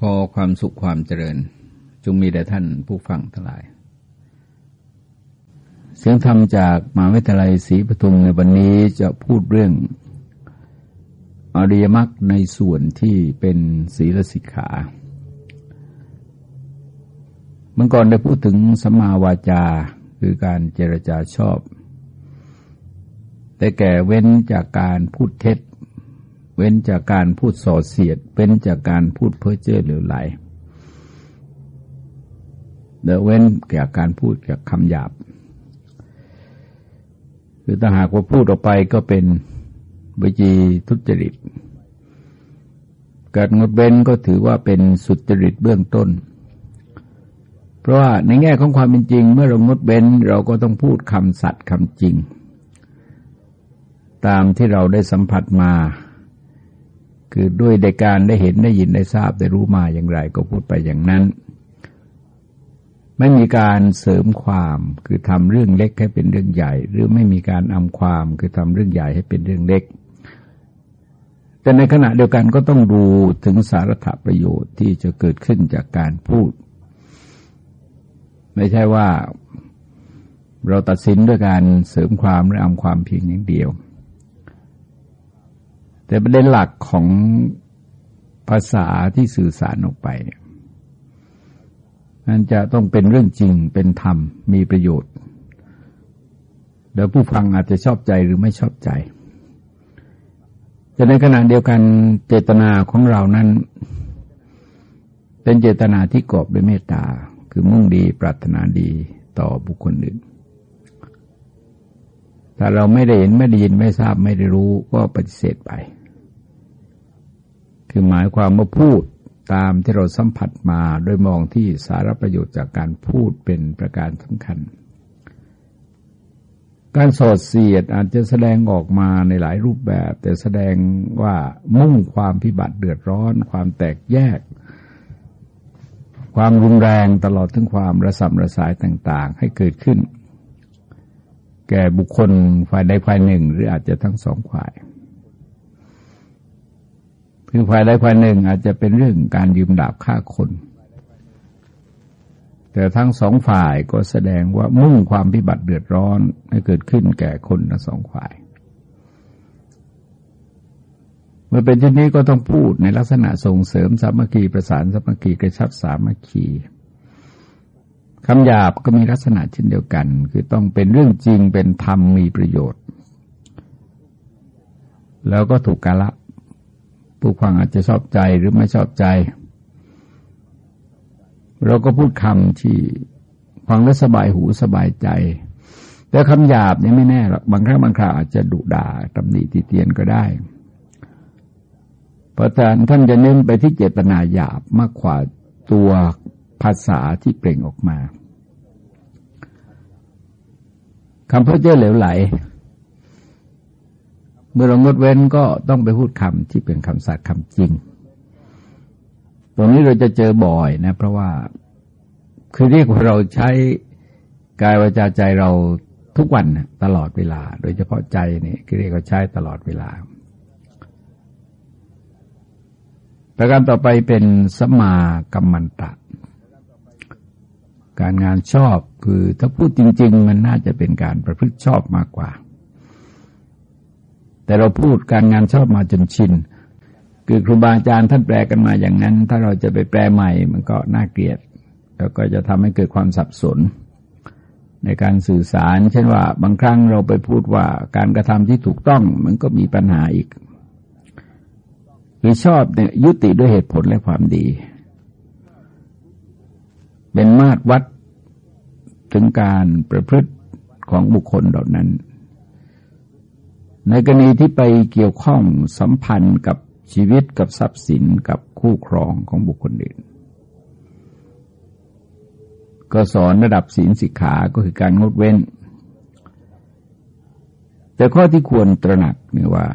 ขอความสุขความเจริญจงมีแด่ท่านผู้ฟังทั้งหลาย เสียงธรรมจากมหาวิทยาลัยศรีปทุมในวันนี้จะพูดเรื่องอริยมรรคในส่วนที่เป็นศีลสิกขาเมื่อก่อนได้พูดถึงสมมาวาจาคือการเจรจาชอบ แต่แก่เว้นจากการพูดเท็จ เว้นจากการพูดส่อเสียด เว้นจากการพูดเพ้อเจ้อเหลวไหลเดเว้นจากการพูดจากคำหยาบ คือถ้าหากว่าพูดออกไปก็เป็นวิจีทุจริต การงดเว้นก็ถือว่าเป็นสุจริตเบื้องต้น เพราะว่าในแง่ของความเป็นจริง เมื่อเรางดเว้นเราก็ต้องพูดคำสัตย์คำจริง ตามที่เราได้สัมผัสมา คือด้วยในการได้เห็นได้ยินได้ทราบได้รู้มาอย่างไรก็พูดไปอย่างนั้น ไม่มีการเสริมความคือทำเรื่องเล็กให้เป็นเรื่องใหญ่ หรือไม่มีการอำความคือทำเรื่องใหญ่ให้เป็นเรื่องเล็ก แต่ในขณะเดียวกันก็ต้องดูถึงสาระประโยชน์ที่จะเกิดขึ้นจากการพูด ไม่ใช่ว่าเราตัดสินด้วยการเสริมความหรืออำความเพียงอย่างเดียว แต่ประเด็นหลักของภาษาที่สื่อสารออกไปเนี่ยมันจะต้องเป็นเรื่องจริงเป็นธรรมมีประโยชน์ แล้วผู้ฟังอาจจะชอบใจหรือไม่ชอบใจ แต่ในขณะเดียวกันเจตนาของเรานั้น เป็นเจตนาที่กอบด้วยเมตตา คือมุ่งดีปรารถนาดีต่อบุคคลอื่นถ้าเราไม่ได้เห็นไม่ได้ยินไม่ทราบไม่ได้รู้ก็ปฏิเสธไป คือหมายความว่าพูดตามที่เราสัมผัสมาโดยมองที่สารประโยชน์จากการพูดเป็นประการสำคัญ การสอดเสียดอาจจะแสดงออกมาในหลายรูปแบบ แต่แสดงว่ามุ่งความพิบัติเดือดร้อน ความแตกแยก ความรุนแรงตลอดถึงความระสำระสายต่าง ๆ ให้เกิดขึ้น แก่บุคคลฝ่ายใดฝ่ายหนึ่ง หรืออาจจะทั้งสองฝ่าย คือฝ่ายใดฝ่ายหนึ่งอาจจะเป็นเรื่องการยืมดาบฆ่าคน แต่ทั้งสองฝ่ายก็แสดงว่ามุ่งความพิบัติเดือดร้อนให้เกิดขึ้นแก่คนทั้งสองฝ่าย เมื่อเป็นเช่นนี้ก็ต้องพูดในลักษณะส่งเสริมสามัคคีประสานสามัคคีกระชับสามัคคีคำหยาบก็มีลักษณะเช่นเดียวกัน คือต้องเป็นเรื่องจริงเป็นธรรมมีประโยชน์ แล้วก็ถูกกาละ ผู้ฟังอาจจะชอบใจหรือไม่ชอบใจ เราก็พูดคำที่ฟังแล้วสบายหูสบายใจ แต่คำหยาบเนี่ยไม่แน่หรอกบางครั้งบางคราวอาจจะดุด่าตำหนิติเตียนก็ได้เพราะท่านท่านจะเน้นไปที่เจตนาหยาบมากกว่าตัวภาษาที่เปล่งออกมาคำพูดเจ้าเหลวไหล เมื่อเรางดเว้นก็ต้องไปพูดคำที่เป็นคำสัตย์คำจริง ตรงนี้เราจะเจอบ่อยนะ เพราะว่าคือเรียกว่าเราใช้กายวาจาใจเราทุกวันตลอดเวลา โดยเฉพาะใจนี่คือเรียกว่าใช้ตลอดเวลา ประการต่อไปเป็นสมากัมมันตะ การงานชอบคือถ้าพูดจริง ๆ มันน่าจะเป็นการประพฤติชอบมากกว่า แต่เราพูดการงานชอบมาจนชิน คือครูบาอาจารย์ท่านแปลกันมาอย่างนั้น ถ้าเราจะไปแปลใหม่มันก็น่าเกลียด แล้วก็จะทำให้เกิดความสับสน ในการสื่อสาร เช่นว่า บางครั้งเราไปพูดว่าการกระทำที่ถูกต้องมันก็มีปัญหาอีกคือชอบเนี่ยยุติด้วยเหตุผลและความดี เป็นมาตรวัดถึงการประพฤติของบุคคลเหล่านั้น ในกรณีที่ไปเกี่ยวข้องสัมพันธ์กับชีวิตกับทรัพย์สินกับคู่ครองของบุคคลอื่น ก็สอนระดับศีลสิกขาก็คือการงดเว้น แต่ข้อที่ควรตระหนักเนี่ยว่า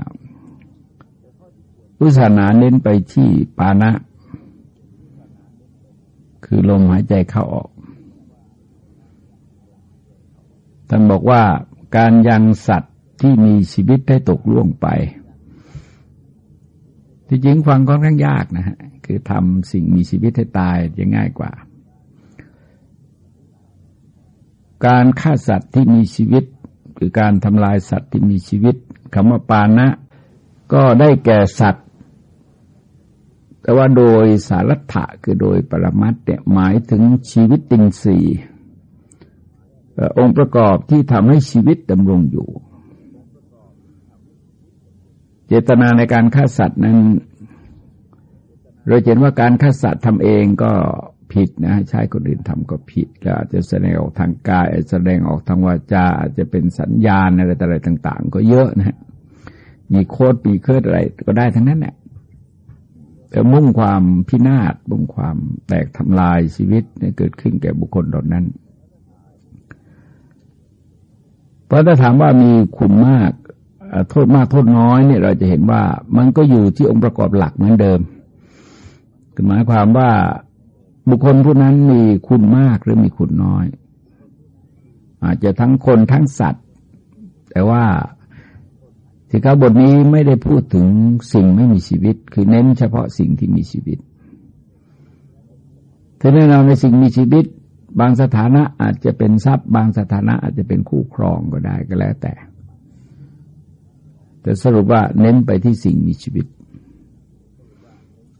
พุทธศาสนาเน้นไปที่ปานะ คือลมหายใจเข้าออก ท่านบอกว่าการยังสัตว ที่มีชีวิตได้ตกล่วงไป ที่จริงฟังค่อนข้างยากนะฮะ คือทำสิ่งมีชีวิตให้ตายจะง่ายกว่า การฆ่าสัตว์ที่มีชีวิต คือการทำลายสัตว์ที่มีชีวิตคำว่าปานะ ก็ได้แก่สัตว์ แต่ว่าโดยสารัตถะคือโดยปรมัตเนี่ยหมายถึงชีวิตตินสีองค์ประกอบที่ทำให้ชีวิตดำรงอยู่ เจตนาในการฆ่าสัตว์นั้นเราเห็นว่าการฆ่าสัตว์ทำเองก็ผิดนะใช้คนอื่นทำก็ผิดแล้วอาจจะแสดงออกทางกายแสดงออกทางวาจาอาจจะเป็นสัญญาณอะไรต่อะไรต่าง ๆ ก็เยอะนะมีโคดมีเคลื่อนอะไรก็ได้ทั้งนั้นแหละแต่มุ่งความพินาศมุ่งความแตกทำลายชีวิตเนี่ยเกิดขึ้นแก่บุคคลเหล่านั้น เพราะถ้าถามว่ามีคุณมาก โทษมากโทษน้อยเนี่ยเราจะเห็นว่ามันก็อยู่ที่องค์ประกอบหลักเหมือนเดิมคือหมายความว่าบุคคลผู้นั้นมีคุณมากหรือมีคุณน้อย อาจจะทั้งคนทั้งสัตว์ แต่ว่าที่เขาบทนี้ไม่ได้พูดถึงสิ่งไม่มีชีวิต คือเน้นเฉพาะสิ่งที่มีชีวิตถ้าแน่นอนในสิ่งมีชีวิต บางสถานะอาจจะเป็นทรัพย์ บางสถานะอาจจะเป็นคู่ครองก็ได้ก็แล้วแต่ แต่สรุปว่าเน้นไปที่สิ่งมีชีวิต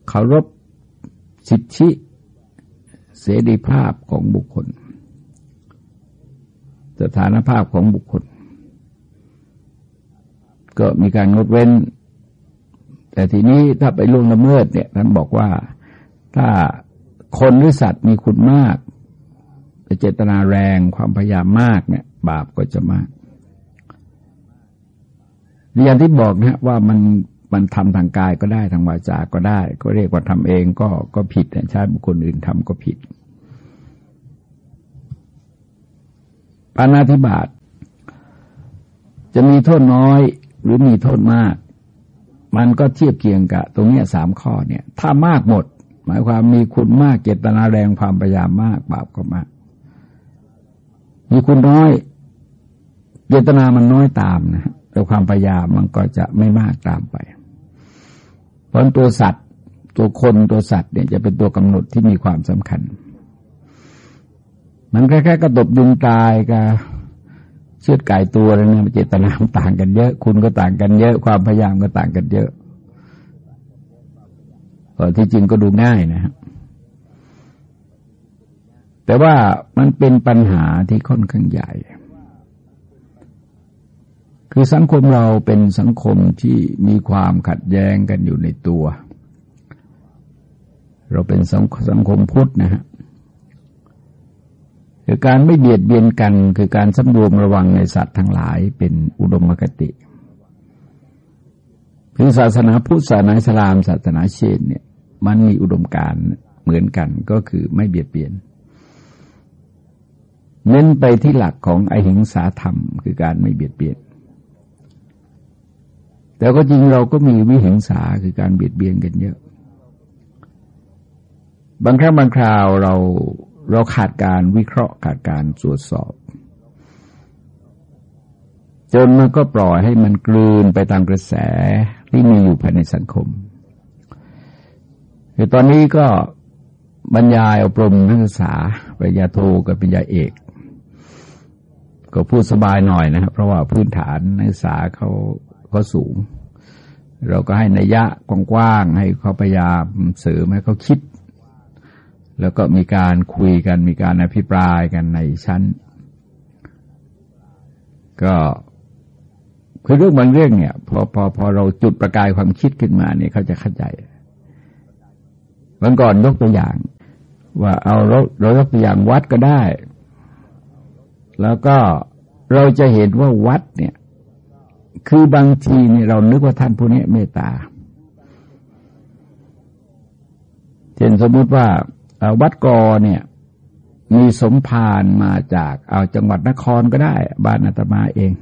เคารพสิทธิเสรีภาพของบุคคล สถานภาพของบุคคล ก็มีการงดเว้น แต่ทีนี้ถ้าไปล่วงละเมิดเนี่ยท่านบอกว่าถ้าคนหรือสัตว์มีคุณมากเจตนาแรงความพยายามมากเนี่ย บาปก็จะมาก อย่างที่บอกนะว่ามันมันทำทางกายก็ได้ทางวาจาก็ได้ ก็เรียกว่าทำเองก็ก็ผิดใช้บุคคลอื่นทำก็ผิดปานาธิบาตจะมีโทษน้อยหรือมีโทษมาก มันก็เทียบเคียงกับ ตรงนี้สามข้อเนี่ย ถ้ามากหมด หมายความมีคุณมากเจตนาแรงความพยายามมากบาปก็มาก มีคุณน้อย เจตนามันน้อยตามนะ แต่ความพยายามมันก็จะไม่มากตามไป เพราะตัวสัตว์ตัวคนตัวสัตว์เนี่ยจะเป็นตัวกำหนดที่มีความสำคัญ มันแค่ๆกระตบยุงตายกับเชือดไก่ตัวอะไรเนี่ยเจตนาต่างกันเยอะ คุณก็ต่างกันเยอะ ความพยายามก็ต่างกันเยอะที่จริงก็ดูง่ายนะครับแต่ว่ามันเป็นปัญหาที่ค่อนข้างใหญ่ คือสังคมเราเป็นสังคมที่มีความขัดแย้งกันอยู่ในตัว เราเป็นสังสังคมพุทธนะฮะคือการไม่เบียดเบียนกัน คือการสำรวมระวังในสัตว์ทั้งหลายเป็นอุดมคติคือศาสนาพุทธศาสนาอิสลามศาสนาเชนเนี่ย มันมีอุดมการเหมือนกันก็คือไม่เบียดเบียนเน้นไปที่หลักของอหิงสาธรรม คือการไม่เบียดเบียน แต่ก็จริงเราก็มีวิหิงสาคือการเบียดเบียนกันเยอะ บางครั้งบางคราวเราเราขาดการวิเคราะห์ขาดการตรวจสอบ จนมันก็ปล่อยให้มันกลืนไปตามกระแสที่มีอยู่ภายในสังคมคือตอนนี้ก็บรรยายอบรมนักศึกษาปริญญาโทกับปริญญาเอก ก็พูดสบายหน่อยนะครับเพราะว่าพื้นฐานนักศึกษาเขาเขาสูง เราก็ให้นัยยะกว้างๆให้เขาพยายามเสริมให้เขาคิด แล้วก็มีการคุยกันมีการอภิปรายกันในชั้น ก็คือเรื่องบางเรื่องเนี่ยพอพอพอเราจุดประกายความคิดขึ้นมาเนี่ยเขาจะเข้าใจวันก่อนยกตัวอย่าง ว่าเอาเราเรายกตัวอย่างวัดก็ได้ แล้วก็เราจะเห็นว่าวัดเนี่ย คือบางทีเนี่ยเรานึกว่าท่านผู้นี้เมตตาเช่นสมมติว่าวัดกอเนี่ยมีสมภารมาจากเอาจังหวัดนครก็ได้บ้านอาตมาเอง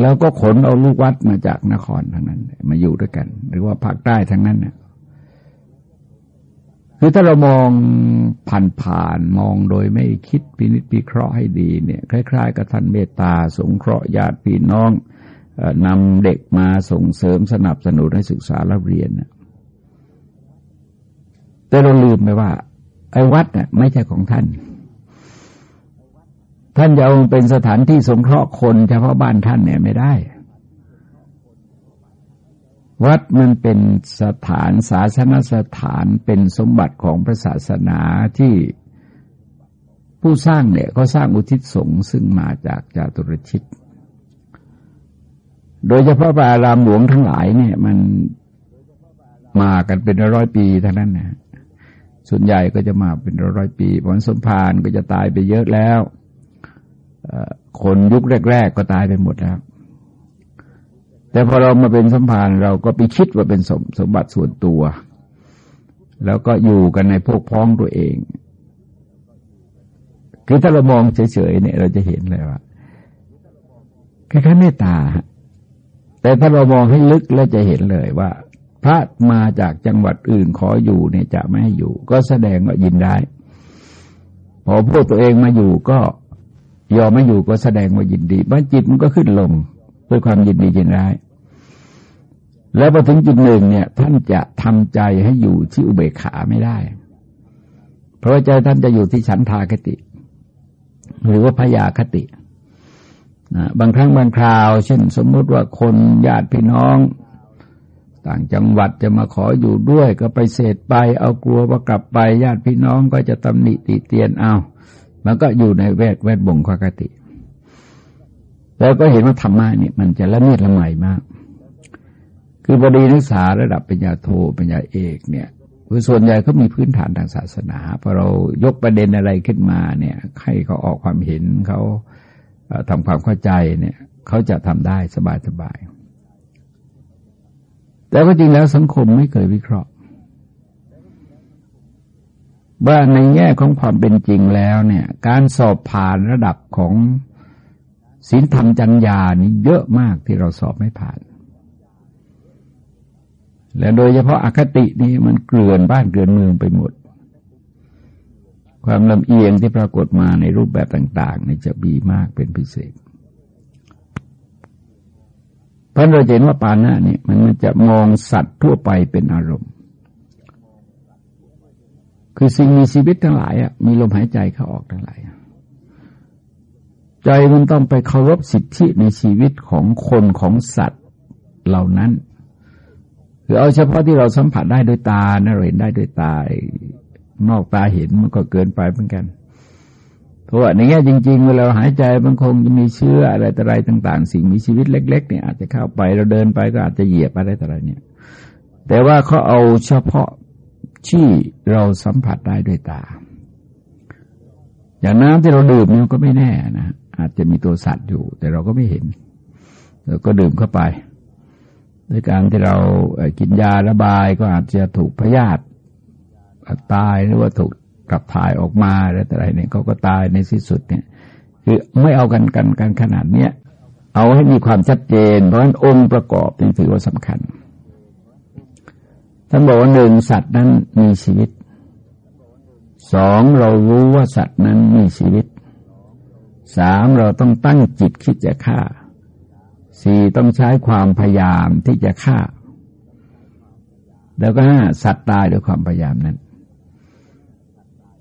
แล้วก็ขนเอาลูกวัดมาจากนครทั้งนั้น มาอยู่ด้วยกัน หรือว่าภาคใต้ทั้งนั้นเนี่ย คือถ้าเรามองผ่านผ่านมองโดยไม่คิดพินิจพิเคราะห์ให้ดีเนี่ยคล้าย ๆ กับท่านเมตตาสงเคราะห์ญาติพี่น้องนำเด็กมาส่งเสริมสนับสนุนให้ศึกษาและเรียนแต่เราลืมไปว่า ไอ้วัดเนี่ยไม่ใช่ของท่าน ท่านจะเอาเป็นสถานที่สงเคราะห์คนเฉพาะบ้านท่านเนี่ยไม่ได้ วัดมันเป็นสถานศาสนสถานเป็นสมบัติของพระศาสนาที่ผู้สร้างเนี่ยก็สร้างอุทิศสงฆ์ซึ่งมาจากจาตุรชิต โดยเฉพาะพระอารามหลวงทั้งหลายเนี่ย มันมากันเป็นร้อยปีเท่านั้นนะส่วนใหญ่ก็จะมาเป็นร้อยปีผลสมภารก็จะตายไปเยอะแล้วคนยุคแรก ๆ ก็ตายไปหมดแล้ว แต่พอเรามาเป็นสัมภารเราก็ไปคิดว่าเป็นสมสมบัติส่วนตัว แล้วก็อยู่กันในพวกพ้องตัวเอง คือถ้าเรามองเฉยๆเนี่ย เราจะเห็นเลยว่าแค่แค่เมตตา แต่ถ้าเรามองให้ลึกแล้วจะเห็นเลยว่า พระมาจากจังหวัดอื่นขออยู่เนี่ยจะไม่ให้อยู่ ก็แสดงว่ายินได้พอพวกตัวเองมาอยู่ก็ยอมไม่อยู่ก็แสดงว่ายินดีบ้านจิตมันก็ขึ้นลง ด้วยความยินดียินร้าย แล้วพอถึงจุดหนึ่งเนี่ย ท่านจะทำใจให้อยู่ที่อุเบกขาไม่ได้ เพราะใจท่านจะอยู่ที่ฉันทากติ หรือว่าพยาคตินะบางครั้งบางคราว เช่น สมมติว่าคนญาติพี่น้อง ต่างจังหวัดจะมาขออยู่ด้วย ก็ไปเสดไป เอากลัวว่ากลับไปญาติพี่น้องก็จะตำหนิติเตียนเอา มันก็อยู่ในเวทแวดบงคคติ แล้วก็เห็นว่าธรรมะเนี่ยมันจะละเมียดละไมมาก คือบดีนักศึกษาระดับปัญญาโทปัญญาเอกเนี่ยคือส่วนใหญ่เขามีพื้นฐานทางศาสนาพอเรายกประเด็นอะไรขึ้นมาเนี่ยให้เขาออกความเห็นเขาทำความเข้าใจเนี่ยเขาจะทำได้สบายสบายแต่ก็จริงแล้วสังคมไม่เคยวิเคราะห์ ว่าในแง่ของความเป็นจริงแล้วเนี่ย การสอบผ่านระดับของ ศีลธรรมจัญญานี่เยอะมากที่เราสอบไม่ผ่าน และโดยเฉพาะอคตินี้มันเกลื่อนบ้านเกลื่อนเมืองไปหมด ความลำเอียงที่ปรากฏมาในรูปแบบต่างๆนี่จะมีมากเป็นพิเศษเพราะเราเห็นว่าปานะนี่ยมันจะมองสัตว์ทั่วไปเป็นอารมณ์ คือสิ่งมีชีวิตทั้งหลายอะมีลมหายใจเข้าออกทั้งหลาย ใจมันต้องไปเคารพสิทธิในชีวิตของคนของสัตว์เหล่านั้นคือเอาเฉพาะที่เราสัมผัสได้โดยตานะเราเห็นได้โดยตา นอกตาเห็นมันก็เกินไปเหมือนกัน เพราะว่าในแง่จริงๆเวลาหายใจมันคงจะมีเชื้ออะไรต่ออะไรต่าง ๆ สิ่งมีชีวิตเล็ก ๆ เนี่ยอาจจะเข้าไปเราเดินไปก็อาจจะเหยียบอะไรต่ออะไรเนี่ย แต่ว่าเขาเอาเฉพาะที่เราสัมผัสได้ด้วยตา อย่างน้ำที่เราดื่มมันก็ไม่แน่นะ อาจจะมีตัวสัตว์อยู่ แต่เราก็ไม่เห็นเราก็ดื่มเข้าไปด้วยการที่เรากินยาระบายก็อาจจะถูกพยาธิตายหรือว่าถูกกลับถ่ายออกมาอะไรเนี่ยเขาก็ตายในที่สุดเนี่ย คือไม่เอากันกันกันขนาดเนี้ยเอาให้มีความชัดเจน เพราะฉะนั้นองค์ประกอบนี่ถือว่าสำคัญท่านบอกว่าหนึ่งสัตว์นั้นมีชีวิตสองเรารู้ว่าสัตว์นั้นมีชีวิต สามเราต้องตั้งจิตคิดจะฆ่าสี่ต้องใช้ความพยายามที่จะฆ่า แล้วก็ห้าสัตว์ตายด้วยความพยายามนั้น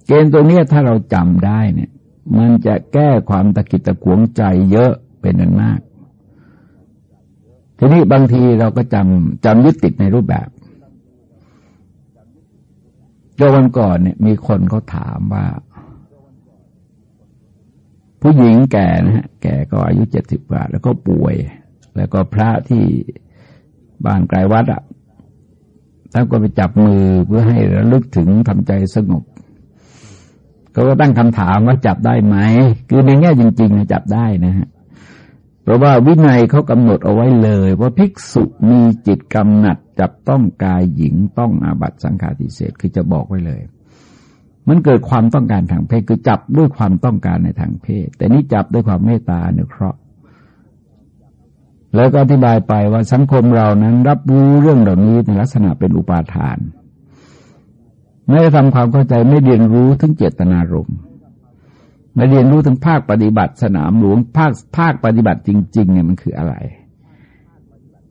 เกณฑ์ตัวนี้ถ้าเราจำได้เนี่ย มันจะแก้ความตะกิดตะขวงใจเยอะเป็นนันมาก ทีนี้บางทีเราก็จำจำยึดติดในรูปแบบโยวันก่อนเนี่ยมีคนเขาถามว่า ผู้หญิงแก่นะฮะแก่ก็อายุเจ็ดสิบกว่า แล้วก็ป่วย แล้วก็พระที่บ้านไกลวัดอะท่านก็ไปจับมือเพื่อให้ระลึกถึงทำใจสงบเขาก็ตั้งคำถามว่าจับได้ไหม คือในแง่จริงๆนะจับได้นะฮะเพราะว่าวินัยเขากำหนดเอาไว้เลย ว่าภิกษุมีจิตกำหนัดจับต้องกายหญิงต้องอาบัตสังฆาทิเศษคือจะบอกไว้เลย เกิดความต้องการทางเพศคือจับด้วยความต้องการในทางเพศ แต่นี่จับด้วยความเมตตาเนุเคราะห์แล้วก็อธิบายไปว่าสังคมเรานั้นรับรู้เรื่องเหล่านี้ในลักษณะเป็นอุปาทาน ไม่ได้ทำความเข้าใจไม่เรียนรู้ถึงเจตนารมณ์ไม่เรียนรู้ถึงภาคปฏิบัติสนามหลวงภาคภาคปฏิบัติจริง ๆ เนี่ยมันคืออะไร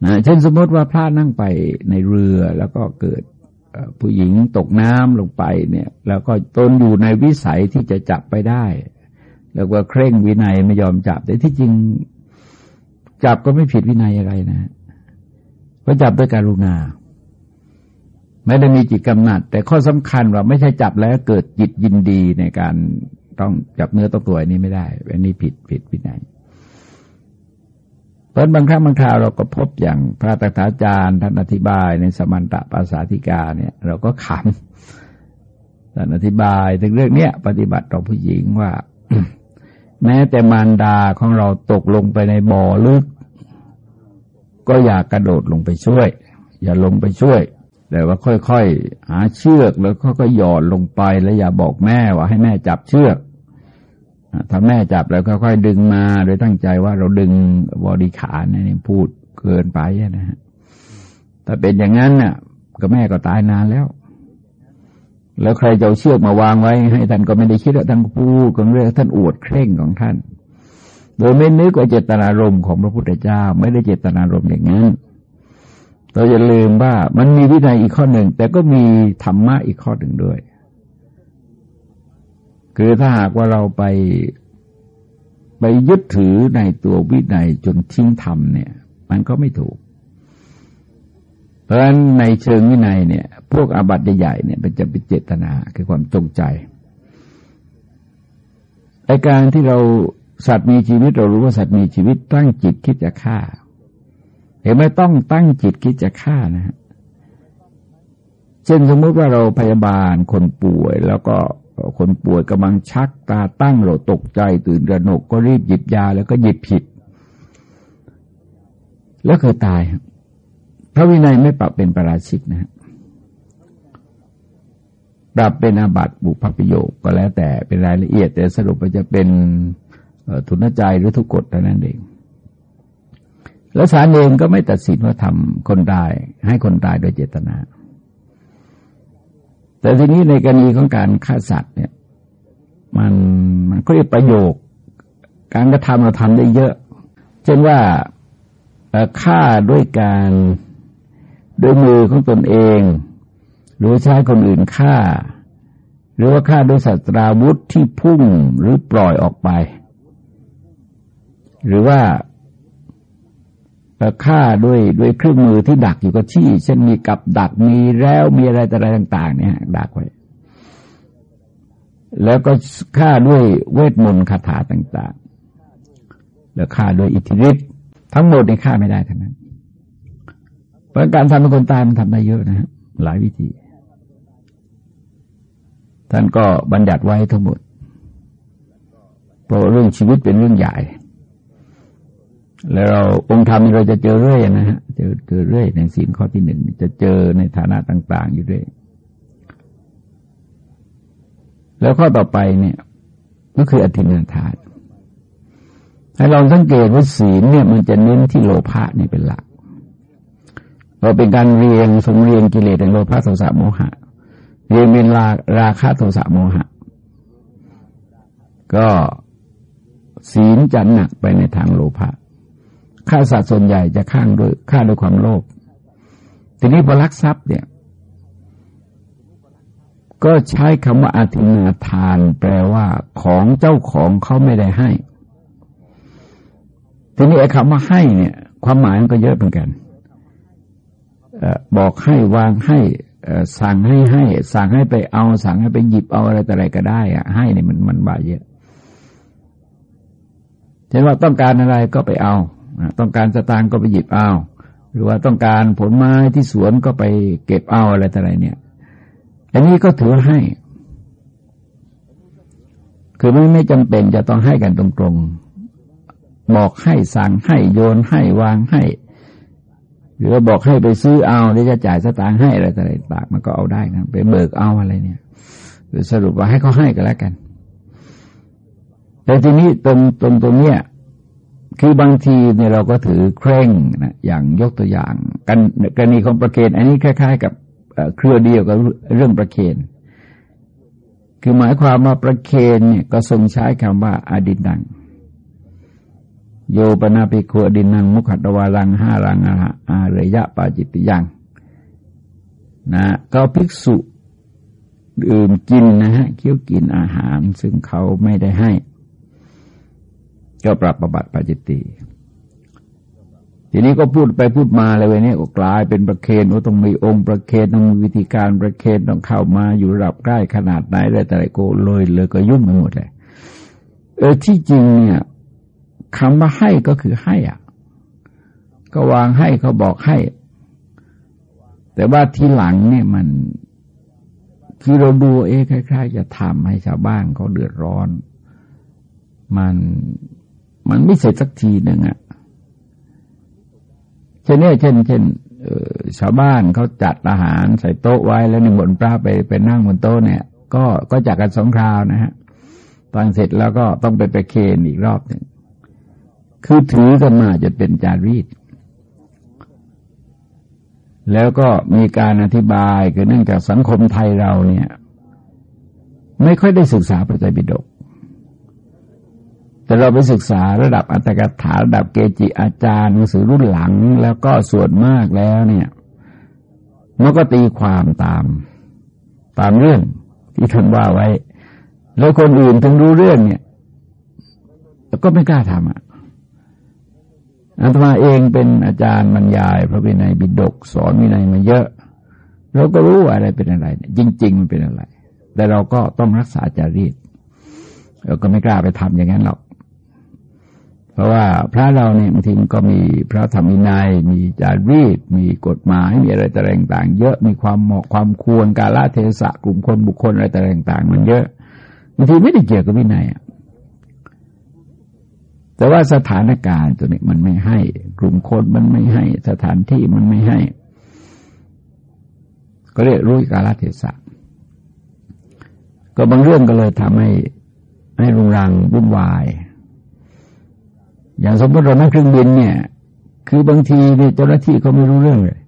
นะเช่นสมมติว่าพระนั่งไปในเรือแล้วก็เกิด ผู้หญิงตกน้ำลงไปเนี่ย แล้วก็ตนอยู่ในวิสัยที่จะจับไปได้ แล้วก็เคร่งวินัยไม่ยอมจับแต่ที่จริงจับก็ไม่ผิดวินัยอะไรนะเพราะจับด้วยการุณาไม่ได้มีจิตกำหนัด แต่ข้อสำคัญว่าไม่ใช่จับแล้วเกิดจิตยินดีในการต้องจับเนื้อต้องตัวนี้ไม่ได้อันนี้ผิดผิดวินัย เพราะบางครั้งบางคราวเราก็พบอย่างพระตถาจารย์ท่านอธิบายในสมันตะภาษาธิกาเนี่ย เราก็ขำท่านอธิบายถึงเรื่องเนี้ยปฏิบัติต่อผู้หญิงว่า แม้แต่มารดาของเราตกลงไปในบ่อลึก ก็อย่ากระโดดลงไปช่วย อย่าลงไปช่วยแต่ว่าค่อยๆ หาเชือกแล้วก็หย่อนลงไปแล้วอย่าบอกแม่ว่าให้แม่จับเชือก ถ้าแม่จับแล้วค่อยๆดึงมา โดยตั้งใจว่าเราดึงบอดีขาเนี่ยพูดเกินไปนะฮะถ้าเป็นอย่างนั้นเนี่ยก็แม่ก็ตายนานแล้ว แล้วใครจะเชือกมาวางไว้ ให้ท่านก็ไม่ได้คิดว่าท่านพูดของเรื่องท่านอวดเคร่งของท่าน โดยไม่นึกว่าเจตนารมณ์ของพระพุทธเจ้า ไม่ได้เจตนารมณ์อย่างนั้นเราอย่าลืมว่ามันมีวินัยอีกข้อหนึ่ง แต่ก็มีธรรมะอีกข้อหนึ่งด้วย คือถ้าหากว่าเราไปไปยึดถือในตัววินัยจนทิ้งธรรมเนี่ย มันก็ไม่ถูก เพราะฉะนั้นในเชิงวินัยเนี่ย พวกอาบัติใหญ่เนี่ยมันจะเป็นเจตนาคือความจงใจไอการที่เราสัตว์มีชีวิตเรารู้ว่าสัตว์มีชีวิตตั้งจิตคิดจะฆ่า เห็นไหมต้องตั้งจิตคิดจะฆ่านะฮะเช่นสมมติว่าเราพยาบาลคนป่วยแล้วก็ คนป่วยกำลังชักตาตั้งเราตกใจตื่นระหนกก็รีบหยิบยาแล้วก็หยิบผิด แล้วเคยตาย พระวินัยไม่ปรับเป็นประราชิกนะปรับเป็นอาบัติบุพพโยคก็แล้วแต่เป็นรายละเอียด แต่สรุปว่าจะเป็นทุนใจหรือทุกกฎเท่านั้นเองแล้วศาลเองก็ไม่ตัดสินว่าทำคนตายให้คนตายโดยเจตนา แต่ทีนี้ในกรณีของการฆ่าสัตว์เนี่ย มันมันก็เรียกประโยค การกระทำเราทำได้เยอะ เช่นว่าฆ่าด้วยการด้วยมือของตนเอง หรือใช้คนอื่นฆ่า หรือว่าฆ่าด้วยสัตราวุธที่พุ่งหรือปล่อยออกไป หรือว่า ฆ่าด้วยด้วยเครื่องมือที่ดักอยู่กับที่ เช่นมีกับดักมีแล้วมีอะไรต่อะไรต่าง ๆ เนี่ยดักไว้ แล้วก็ฆ่าด้วยเวทมนต์คาถาต่าง ๆ แล้วฆ่าด้วยอิทธิฤทธิ์ทั้งหมดในฆ่าไม่ได้ทั้งนั้น เพราะการทำให้คนตายมันทำได้เยอะนะฮะหลายวิธี ท่านก็บัญญัติไว้ทั้งหมดเพราะเรื่องชีวิตเป็นเรื่องใหญ่ แล้วเราองค์ธรรมเราจะเจอเรื่อยนะฮะเจอเจอเรื่อยในศีลข้อที่หนึ่งจะเจอในฐานะต่าง ๆ อยู่ด้วยแล้วข้อต่อไปเนี่ย ก็คืออธินาทานให้เราสังเกตว่าศีลเนี่ยมันจะเน้นที่โลภะนี่เป็นหลัก เราเป็นการเรียงสงเรียงกิเลสในโลภะโทสะโมหะ เรียงเป็นราราคะโทสะโมหะ ก็ศีลจะหนักไปในทางโลภะ ฆ่าสัตว์ส่วนใหญ่จะฆ่าด้วยฆ่าด้วยความโลภทีนี้พอลักทรัพย์เนี่ย ก็ใช้คำว่าอาทินาทาน แปลว่า ของเจ้าของเขาไม่ได้ให้ ทีนี้ไอ้คำว่าให้เนี่ย ความหมายมันก็เยอะเหมือนกันบอกให้วางให้สั่งให้ให้ สั่งให้ไปเอา สั่งให้ไปหยิบเอาอะไรแต่อะไรก็ได้อะให้เนี่ยมันมันบาเยอะเช่นว่าต้องการอะไรก็ไปเอา ต้องการสตางค์ก็ไปหยิบเอา หรือว่าต้องการผลไม้ที่สวนก็ไปเก็บเอาอะไรต่ออะไรเนี่ย อันนี้ก็ถือให้ คือไม่ไม่จำเป็นจะต้องให้กันตรงๆ บอกให้สั่งให้โยนให้วางให้ หรือว่าบอกให้ไปซื้อเอาหรือจะจ่ายสตางค์ให้อะไรต่างๆมันก็เอาได้นะไปเบิกเอาอะไรเนี่ยหรือสรุปว่าให้เขาให้กันแล้วกันแต่ทีนี้ตรงตรงตรงเนี้ย คือบางทีเนี่ยเราก็ถือเคร่งนะอย่างยกตัวอย่างกันกรณีของประเคนอันนี้คล้าย ๆ กับเครือเดียวกับเรื่องประเคนคือหมายความว่าประเคนเนี่ยก็ทรงใช้คำว่าอดินัง โยปนาปิโคอดินัง มุขัตวารังห้ารังอาเรยะปาจิตติยังนะก็ภิกษุดื่มกินนะฮะเคี้ยวกินอาหาร ซึ่งเขาไม่ได้ให้ ก็ปรับประบัติปาจิตติทีนี้ก็พูดไปพูดมาเลยวันนี้ก็กลายเป็นประเคนว่าต้องมีองค์ประเคนต้องมีวิธีการประเคนต้องเข้ามาอยู่ระดับใกล้ขนาดไหนอะไรแต่ไรก็เลยเลยก็ยุ่งไปหมดเลยเออที่จริงเนี่ยคำว่าให้ก็คือให้อะ ก็วางให้เขาบอกให้ แต่ว่าทีหลังเนี่ยมันคือเราดูเอ๊คล้ายๆ จะทำให้ชาวบ้านเขาเดือดร้อน มัน มันไม่เสร็จสักทีหนึ่งอะเช่นนี้เช่น เช่นชาวบ้านเขาจัดอาหารใส่โต๊ะไว้แล้วในบนพระไปไปนั่งบนโต๊ะเนี่ย ก็ก็จัดกันสองคราวนะฮะตอนเสร็จแล้วก็ต้องไปไปเคนอีกรอบหนึ่งคือถือกันมาจะเป็นจารีต แล้วก็มีการอธิบายคือเนื่องจากสังคมไทยเราเนี่ย ไม่ค่อยได้ศึกษาพระไตรปิฎก แต่เราไปศึกษาระดับอัตถกถาระดับเกจิอาจารย์หนังสือรุ่นหลังแล้วก็ส่วนมากแล้วเนี่ยมันก็ตีความตาม ตามเรื่องที่ท่านว่าไว้ แล้วคนอื่นถึงรู้เรื่องเนี่ยก็ไม่กล้าทำอะอาตมาเองเป็นอาจารย์บรรยาย พระวินัยบิดก สอนวินัยมาเยอะ เราก็รู้อะไรเป็นอะไรจริง ๆ มันเป็นอะไร แต่เราก็ต้องรักษาจารีตเราก็ไม่กล้าไปทำอย่างนั้นหรอก เพราะว่าพระเราเนี่ยบางทีมันก็มีพระธรรมวินัย มีจารีต มีกฎหมาย มีอะไรต่างๆเยอะ มีความเหมาะความควรกาลเทศะกลุ่มคนบุคคลอะไรต่างๆมันเยอะบางทีไม่ได้เกี่ยวกับวินัยแต่ว่าสถานการณ์ตัวนี้มันไม่ให้ กลุ่มคนมันไม่ให้ สถานที่มันไม่ให้ ก็เรียกรู้กาลเทศะก็บางเรื่องก็เลยทำให้ให้รุงรังวุ่นวาย อย่างสมมติเรานั่งเครื่องบินเนี่ย คือบางทีเนี่ยเจ้าหน้าที่เขาไม่รู้เรื่องเลย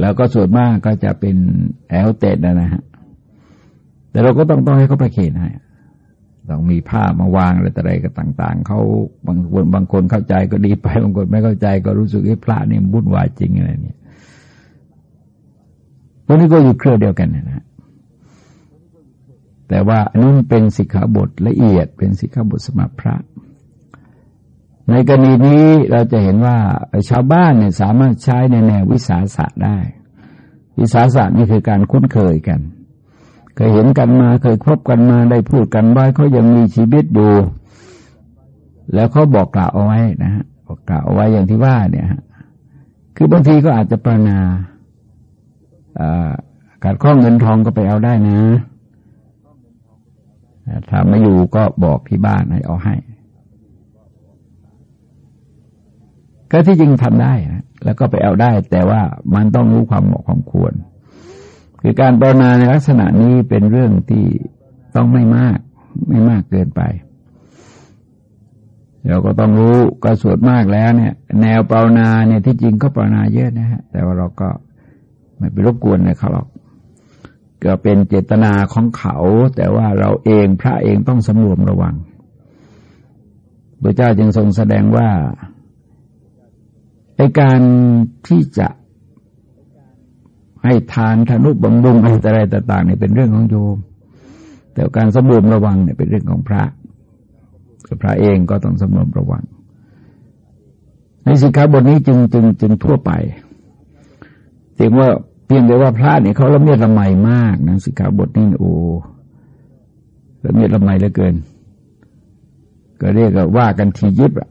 แล้วก็ส่วนมากก็จะเป็นแอลเตดนะฮะ แต่เราก็ต้องต้องให้เขาประเคนให้ต้องมีผ้ามาวางอะไรต่อะไรก็ต่าง ๆ เขาบางคนบางคนเข้าใจก็ดีไป บางคนไม่เข้าใจก็รู้สึกว่าพระนี่บุ่นวายจริงอะไรเนี่ยพวกนี้ก็อยู่เครือเดียวกันนะ แต่ว่าอันนี้เป็นสิกขาบทละเอียด เป็นสิกขาบทสมัพระ ในกรณีนี้เราจะเห็นว่าชาวบ้านเนี่ยสามารถใช้ในแนววิสาสะได้ วิสาสะนี่คือการคุ้นเคยกัน เคยเห็นกันมาเคยคบกันมาได้พูดกันไว้เขายังมีชีวิตอยู่แล้วเขาบอกกล่าวเอาไว้นะฮะบอกกล่าวเอาไว้อย่างที่ว่าเนี่ยคือบางทีก็อาจจะประนาการข้องเงินทองก็ไปเอาได้นะ ถ้าไม่อยู่ก็บอกที่บ้านให้เอาให้ ก็ที่จริงทำได้นะแล้วก็ไปเอาได้ แต่ว่ามันต้องรู้ความเหมาะความควร คือการปรนนาในลักษณะนี้เป็นเรื่องที่ต้องไม่มาก ไม่มากเกินไปเราก็ต้องรู้ก็สวดมากแล้วเนี่ย แนวปรนนาเนี่ยที่จริงก็ปรนนาเยอะนะฮะแต่ว่าเราก็ไม่ไปรบกวนเลยเขาหรอก ก็เป็นเจตนาของเขา แต่ว่าเราเองพระเองต้องสำรวมระวังพระเจ้าจึงทรงแสดงว่าในการที่จะให้ทานทนุบำรุงอะไรต่างๆเนี่ยเป็นเรื่องของโยม แต่การสำรวมระวังเนี่ยเป็นเรื่องของพระพระเองก็ต้องสำรวมระวัง ในสิกขาบทนี้จึงจึงจึงทั่วไปถึงว่า เพียงแต่ว่าพระเนี่ยเขาละเมียดละไมมากนะสิกขาบทนี่โอ้ละเมียดละไมเหลือเกิน ก็เรียกว่ากันทียิบอะ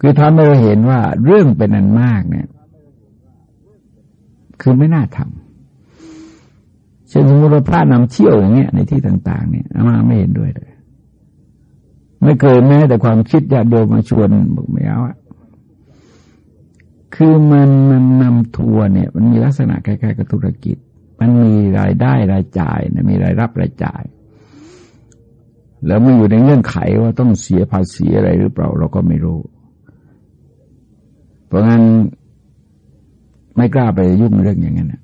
คือทำให้เราเห็นว่าเรื่องเป็นอันมากเนี่ย คือไม่น่าทำเช่นสมมติว่าพระนำเที่ยวอย่างเงี้ยในที่ต่าง ๆ เนี่ยอามาไม่เห็นด้วยเลย ไม่เคยแม้แต่ความคิดอยากโยมมาชวนบอกไม่เอาอะ คือมันมันนำทัวร์เนี่ย มันมีลักษณะคล้ายๆกับธุรกิจ มันมีรายได้รายจ่ายนะมีรายรับรายจ่าย แล้วมันอยู่ในเงื่อนไขว่าต้องเสียภาษีอะไรหรือเปล่าเราก็ไม่รู้ เพราะงั้นไม่กล้าไปยุ่งเรื่องอย่างนั้นนะ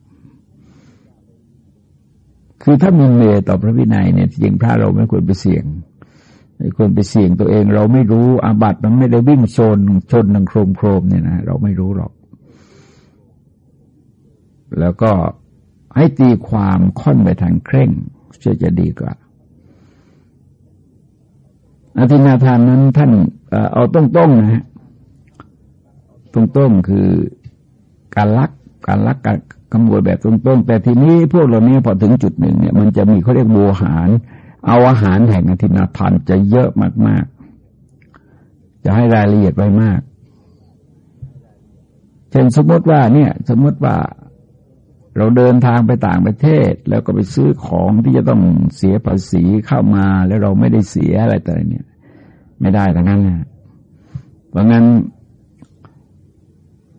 คือถ้ามีเมตต่อพระวินัยเนี่ยจริงพระเราไม่ควรไปเสี่ยง ไม่ควรไปเสี่ยงตัวเอง เราไม่รู้อาบัติมันไม่ได้วิ่งชนชนทางโครมโครมเนี่ยนะเราไม่รู้หรอก แล้วก็ให้ตีความค่อนไปทางเคร่งจะจะดีกว่าอธินาทานนั้นท่านเอาต้งๆนะฮะต้งๆคือการลักการลักการขโมยแบบตรงๆแต่ทีนี้พวกเรานี้พอถึงจุดหนึ่งเนี่ยมันจะมีเขาเรียกบัวหาร เอาอาหารแห่งอธินาทานจะเยอะมาก ๆ จะให้รายละเอียดไว้มาก เช่นสมมติว่าเนี่ย สมมติว่าเราเดินทางไปต่างประเทศ แล้วก็ไปซื้อของที่จะต้องเสียภาษีเข้ามาแล้วเราไม่ได้เสียอะไรแต่เนี่ย ไม่ได้ทั้งนั้นนะเพราะงั้น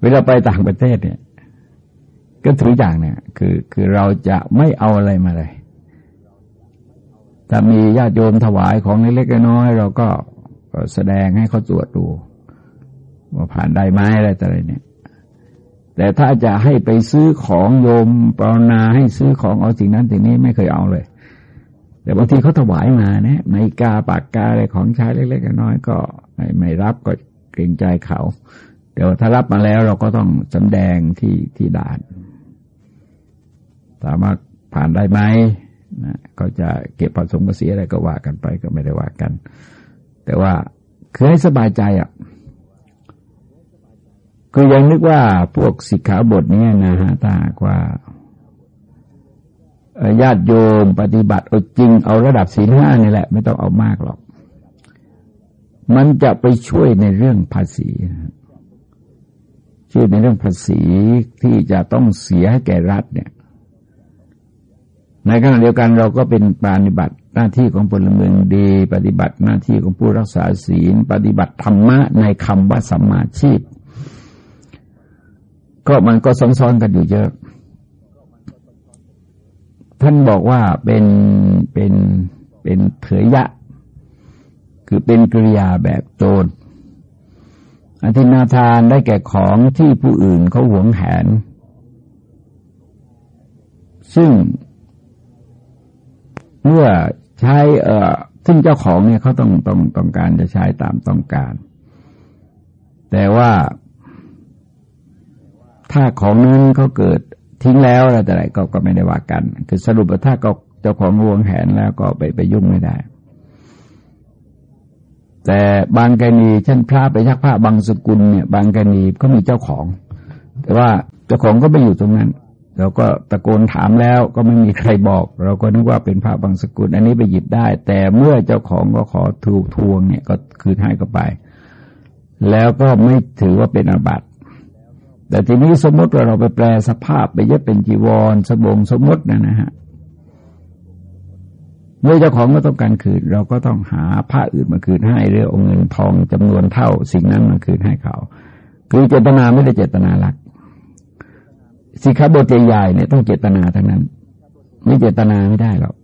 เวลาไปต่างประเทศเนี่ย ก็ถืออย่างเนี่ย คือคือเราจะไม่เอาอะไรมาเลย ถ้ามีญาติโยมถวายของเล็กๆน้อยเราก็แสดงให้เขาตรวจดูว่าผ่านได้ไหมอะไรต่ออะไรเนี่ย แต่ถ้าจะให้ไปซื้อของโยมปรนนาให้ซื้อของเอาสิ่งนั้นสิ่งนี้ไม่เคยเอาเลย แต่บางทีเขาถวายมาเนี่ยในกาปากกาอะไรของใช้เล็กๆน้อยก็ไม่รับก็เกรงใจเขาแต่ว่าถ้ารับมาแล้วเราก็ต้องสำแดงที่ที่ด่าน สามารถผ่านได้ไหม นะก็จะเก็บผสมภาษีอะไรก็ว่ากันไปก็ไม่ได้ว่ากัน แต่ว่าคือให้สบายใจอะคือยังนึกว่าพวกสิกขาบทนี้นะฮะถ้าว่าญาติโยมปฏิบัติเอาจริงเอาระดับศีลห้านี่แหละ ไม่ต้องเอามากหรอก มันจะไปช่วยในเรื่องภาษีช่วยในเรื่องภาษีที่จะต้องเสียให้แก่รัฐเนี่ย ในขณะเดียวกันเราก็เป็นปฏิบัติหน้าที่ของพลเมืองดี ปฏิบัติหน้าที่ของผู้รักษาศีล ปฏิบัติธรรมะในคำว่าสัมมาชีพ ก็มันก็ซ้อนๆกันอยู่เยอะ ท่านบอกว่าเป็นเป็นเป็นเถยยะ คือเป็นกริยาแบบโจรอธินาทานได้แก่ของที่ผู้อื่นเขาหวงแหน ซึ่ง เมื่อใช้เอ่อซึ่งเจ้าของเนี่ยเขาต้องต้องต้องการจะใช้ตามต้องการ แต่ว่า ถ้าของนั้นเขาเกิดทิ้งแล้วอะไรแต่ไรก็ก็ไม่ได้ว่ากัน คือสรุปว่าถ้าก็เจ้าของวงแหนแล้วก็ไปไปยุ่งไม่ได้ แต่บางกรณีเช่นพระไปชักผ้าบางสกุลเนี่ย บางกรณีก็มีเจ้าของ แต่ว่าเจ้าของก็ไปอยู่ตรงนั้น เราก็ตะโกนถามแล้วก็ไม่มีใครบอก เราก็นึกว่าเป็นพระบางสกุล อันนี้ไปหยิบได้ แต่เมื่อเจ้าของก็ขอถูกทวงเนี่ยก็คืนให้ก็ไป แล้วก็ไม่ถือว่าเป็นอาบัติแต่ทีนี้สมมติว่าเราไปแปลสภาพไปเย็บเป็นจีวรสบงสมมตินะนะฮะเมื่อเจ้าของก็ต้องการคืน เราก็ต้องหาผ้าอื่นมาคืนให้หรือเอาเงินทองจำนวนเท่า สิ่งนั้นมาคืนให้เขา คือเจตนาไม่ได้เจตนาหลัก สิขาบทใหญ่ๆเนี่ยต้องเจตนาทั้งนั้น ไม่เจตนาไม่ได้หรอก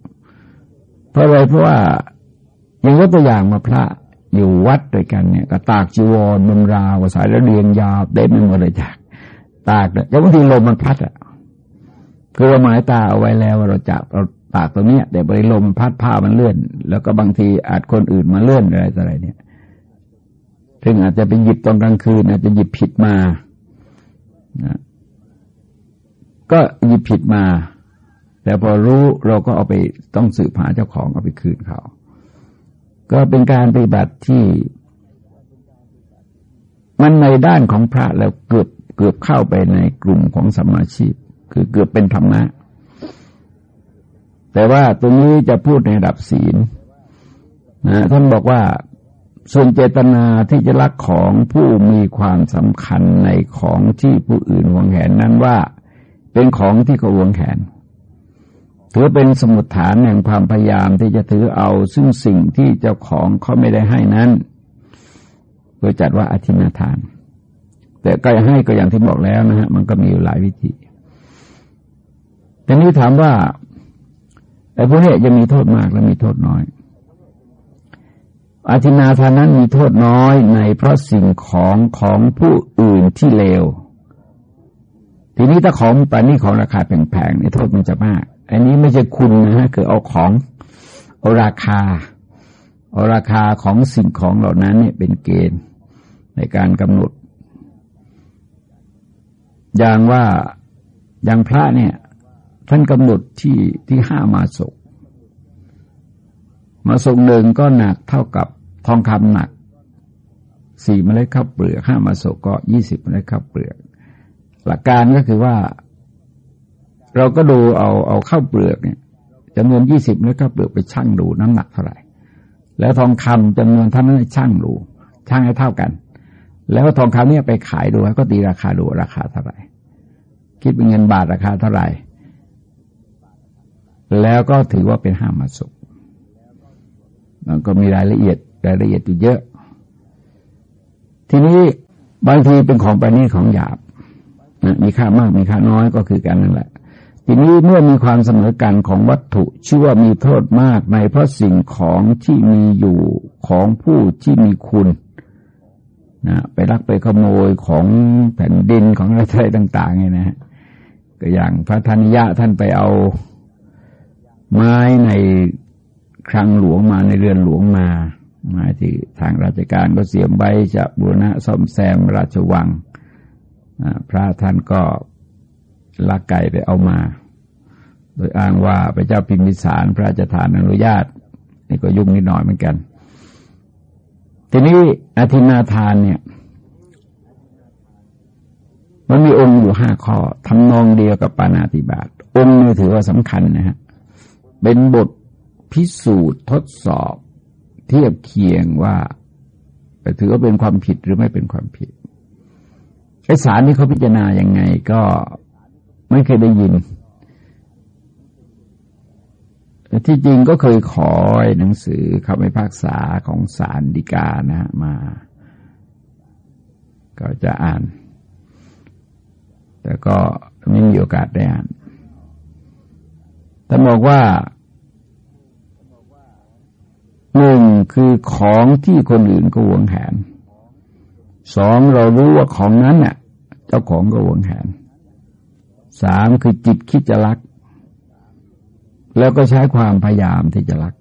เพราะอะไรเพราะว่าอย่างยกตัวอย่างมาพระอยู่วัดด้วยกันเนี่ยก็ตากจีวรบนราวสายแล้วเรียงยาวเด็ไม่หมดเลยจากตากเนี่ยแล้วบางทีลมมันพัดอะคือเราหมายตาเอาไว้แล้วว่าเราจับเราตากตรงเนี้ยแต่บริลมพัดผ้ามันเลื่อน แล้วก็บางทีอาจคนอื่นมาเลื่อนอะไรอะไรเนี่ยถึงอาจจะไปหยิบตอนกลางคืนอาจจะหยิบผิดมานะ ก็หยิบผิดมา แต่พอรู้เราก็เอาไปต้องสืบหาเจ้าของเอาไปคืนเขา ก็เป็นการปฏิบัติที่ มันในด้านของพระแล้วเกือบเกือบเข้าไปในกลุ่มของสมาชีพ คือเกือบเป็นธรรมะ แต่ว่าตรงนี้จะพูดในระดับศีลนะท่านบอกว่าส่วนเจตนาที่จะรักของผู้มีความสำคัญในของที่ผู้อื่นหวงแหนนั้นว่า เป็นของที่เขาหวงแขนถือเป็นสมุดฐานแห่งความพยายามที่จะถือเอาซึ่งสิ่งที่เจ้าของเขาไม่ได้ให้นั้นโดยจัดว่าอธินาทาน แต่ก็ให้ก็อย่างที่บอกแล้วนะฮะมันก็มีอยู่หลายวิธีแต่นี้ถามว่าไอ้พวกนี้จะมีโทษมากและมีโทษน้อยอธินาทานนั้นมีโทษน้อยในเพราะสิ่งของของผู้อื่นที่เลว ทีนี้ถ้าของปานนี้ของราคาแพงๆในโทษมันจะมาก อันนี้ไม่ใช่คุณนะฮะคือเอาของเอาราคาเอาราคาของสิ่งของเหล่านั้นเนี่ยเป็นเกณฑ์ในการกำหนด อย่างว่าอย่างพระเนี่ย ท่านกำหนดที่ที่ห้ามาศกมาศกหนึ่งก็หนักเท่ากับทองคำหนักสี่เมล็ดข้าวเปลือกห้ามาศกก็ยี่สิบเมล็ดข้าวเปลือก หลักการก็คือว่า เราก็ดูเอาเอาข้าวเปลือกเนี่ยจำนวนยี่สิบเล็ดข้าวเปลือกไปชั่งดูน้ำหนักเท่าไหร่ แล้วทองคำจำนวนเท่านั้นชั่งดูชั่งให้เท่ากัน แล้วทองคำเนี่ยไปขายดูก็ตีราคาดูราคาเท่าไหร่ คิดเป็นเงินบาทราคาเท่าไหร่ แล้วก็ถือว่าเป็นห้ามาสุกมันก็มีรายละเอียดรายละเอียดอยู่เยอะ ทีนี้บางทีเป็นของประณีตของหยาบ นะมีค่ามากมีค่าน้อยก็คือกันนั่นแหละ ทีนี้เมื่อมีความเสมอกันของวัตถุชื่อว่ามีโทษมากในเพราะสิ่งของที่มีอยู่ของผู้ที่มีคุณนะไปลักไปขโมยของแผ่นดินของอะไรต่างๆไงนะก็อย่างพระธนิยะท่านไปเอาไม้ในครังหลวงมาในเรือนหลวงมาไม้ที่ทางราชการก็เสียมไว้จะบูรณะซ่อมแซมราชวัง พระท่านก็ลักไก่ไปเอามา โดยอ้างว่าพระเจ้าพิมพิสารพระราชทานอนุญาตนี่ก็ยุ่งนิดหน่อยเหมือนกัน ทีนี้อธินาทานเนี่ย มันมีองค์อยู่ห้าข้อทำนองเดียวกับปานาติบาตองค์นี้ถือว่าสำคัญนะฮะเป็นบทพิสูจน์ทดสอบ เทียบเคียงว่าถือว่าเป็นความผิดหรือไม่เป็นความผิด สารนี้เขาพิจารณาอย่างไงก็ไม่เคยได้ยินที่จริงก็เคยขอหนังสือคำพิพากษาของศาลฎีกานะมา ก็จะอ่าน แต่ก็ไม่มีโอกาสได้อ่านท่บอกว่าหนึ่งคือของที่คนอื่นก็หวงแหนสองเรารู้ว่าของนั้นน่ะ เจ้าของก็หวงแหนสามคือจิตคิดจะรัก แล้วก็ใช้ความพยายามที่จะรัก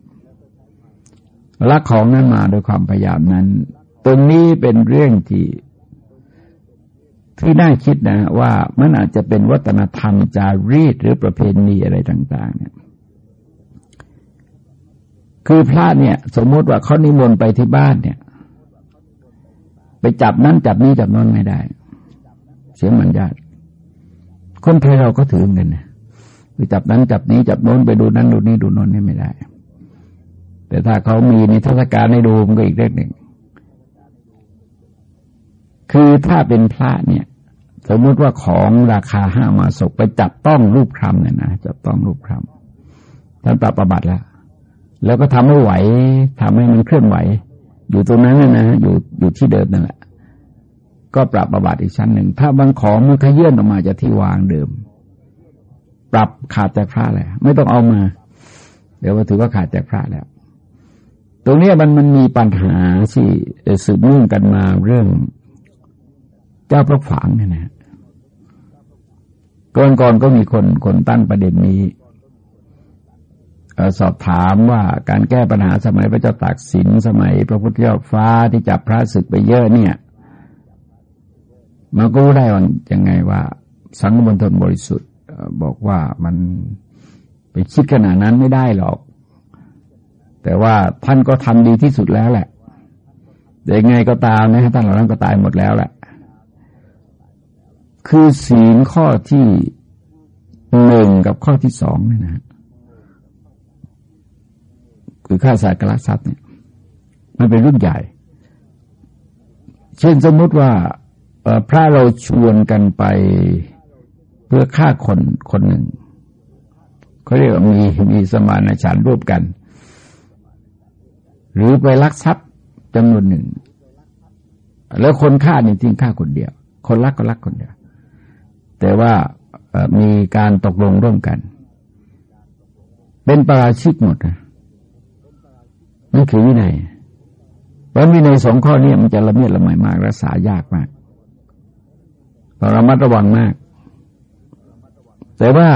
รักของนั้นมาโดยความพยายามนั้น ตรงนี้เป็นเรื่องที่ที่น่าคิดนะ ว่ามันอาจจะเป็นวัฒนธรรมจารีตหรือประเพณีอะไรต่าง ๆ เนี่ยคือพระเนี่ย สมมติว่าเขานิมนต์ไปที่บ้านเนี่ย ไปจับนั่นจับนี้จับนั่นไม่ได้ เสียมันญาติคนไทยเราก็ถือเงินนะจับนั้นจับนี้จับโน้นไปดูนั้นดูนี้ดูโน้นนี่ไม่ได้ แต่ถ้าเขามีนิทรรศการให้ดูมันก็อีกเรื่องหนึ่ง คือถ้าเป็นพระเนี่ย สมมุติว่าของราคาห้ามาศกไปจับต้องรูปคำเนี่ยนะจับต้องรูปคำท่านปรับประบัติแล้ว แล้วก็ทำให้ไหวทำให้มันเคลื่อนไหว อยู่ตรงนั้นนะอยู่อยู่ที่เดิมนั่นแหละ ก็ปรับประบัติอีกชั้นหนึ่ง ถ้าบางของมันขยื่นออกมาจากที่วางเดิม ปรับขาดจากพระแล้วไม่ต้องเอามา เดี๋ยวว่าถือว่าขาดจากพระแล้ว ตรงนี้มันมันมีปัญหาที่สืบเนื่องกันมาเรื่องเจ้าพระฝางเนี่ยนะก่อนก่อนก็มีคนคนตั้งประเด็นนี้สอบถามว่าการแก้ปัญหาสมัยพระเจ้าตากสินสมัยพระพุทธเจ้าฟ้าที่จับพระศึกไปเยอะเนี่ย มันก็รู้ได้ว่ายังไงว่า สังคมทนบริสุทธิบอกว่ามันไปคิดขนาดนั้นไม่ได้หรอก แต่ว่าท่านก็ทำดีที่สุดแล้วแหละแต่ยังไงก็ตามนะท่านเหล่านั้นก็ตายหมดแล้วแหละ คือศีลข้อที่หนึ่งกับข้อที่สองเนี่ยนะคือฆ่าสัตว์กลักทรัพย์เนี่ย มันเป็นเรื่องใหญ่ เช่นสมมติว่า พระเราชวนกันไปเพื่อฆ่าคนคนหนึ่งเขาเรียกว่ามีมีสมานฉันร่วมกัน หรือไปลักทรัพย์จำนวนหนึ่ง แล้วคนฆ่านี่จริงฆ่าคนเดียว คนรักก็รักคนเดียว แต่ว่ามีการตกลงร่วมกัน เป็นปราชิกหมดนะนั่นคือวินัยเพราะวินัยสองข้อนี้มันจะละเมียดละไมมากรักษายากมาก ต้องระมัดระวังมาก แต่ว่า